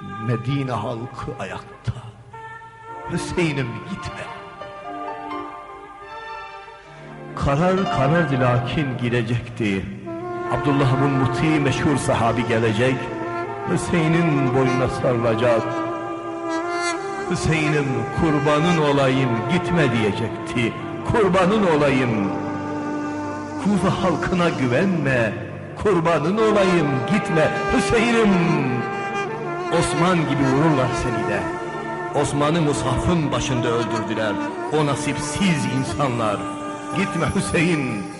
Medine halkı ayakta. Hüseyin'im gitme. Karar karardı lakin girecekti. Abdullah'ın muti meşhur sahabi gelecek. Hüseyin'in boynuna sarılacak. Hüseyin'im kurbanın olayım gitme diyecekti. Kurbanın olayım. Kufa halkına güvenme. Kurbanın olayım gitme Hüseyin'im. Osman gibi vururlar seni de. Osman'ı Musaf'ın başında öldürdüler. O nasipsiz insanlar. Gitme Hüseyin.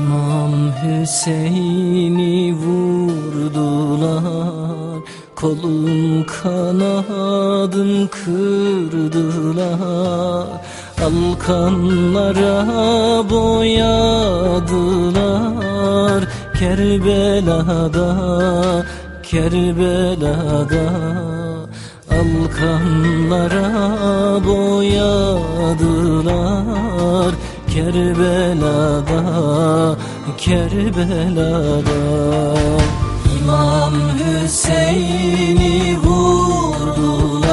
İmam Hüseyin'i vurdular. Kolum kanadım kırdılar. Alkanlara boyadılar. Kerbela'da, Kerbela'da. Alkanlara boyadılar Kerbela'da, Kerbela'da İmam Hüseyin'i vurdular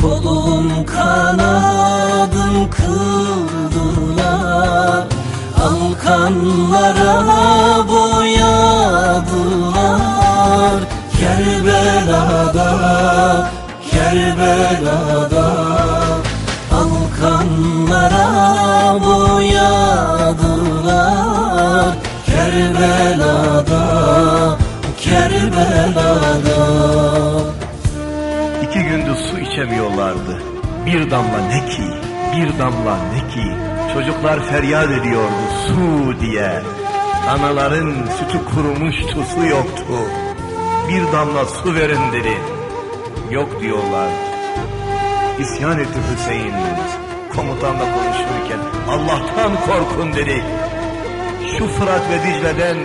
Kolum kanadım kırdılar Alkanlara boyadılar. Kerbela'da, Kerbela'da Kerbela'da, Kerbela'da İki gündür su içemiyorlardı. Bir damla ne ki, bir damla ne ki. Çocuklar feryat ediyordu su diye. Anaların sütü kurumuştu, su yoktu. Bir damla su verin dedi. Yok diyorlar. İsyan etti Hüseyin. Komutanla konuşurken Allah'tan korkun dedi. Şu Fırat ve Dicle'den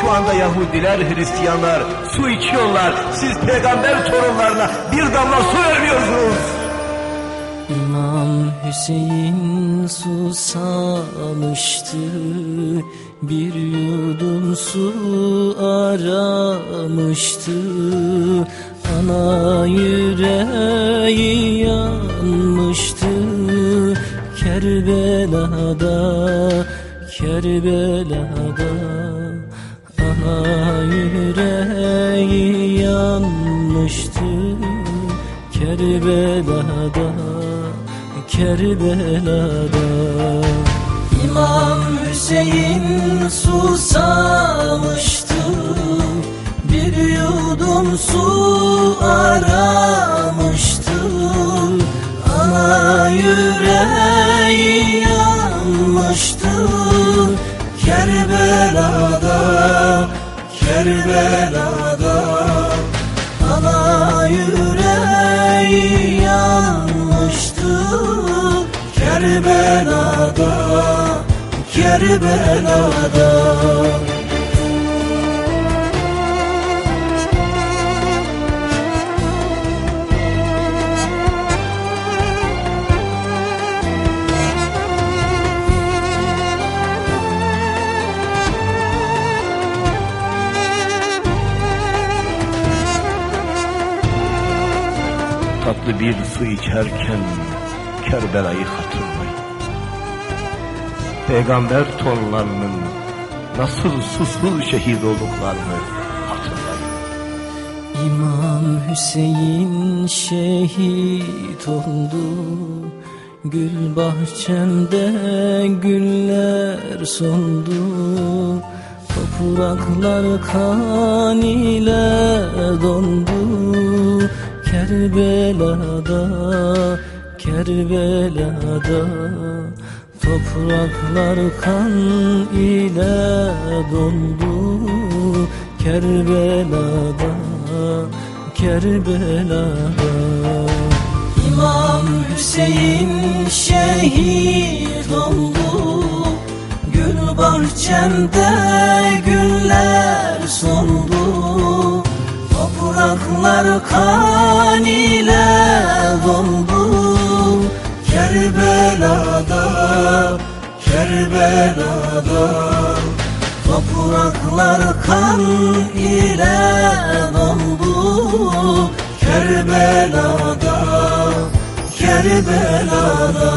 şu anda Yahudiler, Hristiyanlar su içiyorlar. Siz peygamber torunlarına bir damla su vermiyorsunuz. İmam Hüseyin susamıştı Bir yudum su aramıştı Ana yüreği yanmıştı Kerbela'da, Kerbela'da Ana yüreği yanmıştı. Kerbela'da, Kerbela'da İmam Hüseyin susamıştı Bir yudum su aramıştı yüreği yanmıştı Kerbela'da, Kerbela'da bir su içerken Kerbela'yı hatırlayın. peygamber torunlarının nasıl susuz şehit olduklarını hatırlayın. İmam Hüseyin şehit oldu Gül bahçemde güller soldu Topraklar kan ile dondu Kerbela'da, Kerbela'da Topraklar kan ile dondu. Kerbela'da, Kerbela'da. İmam Hüseyin şehit oldu. Gül bahçemde güller Topraklar kan ile doldu. Kerbela'da, Kerbela'da. Topraklar kan ile doldu. Kerbela'da, Kerbela'da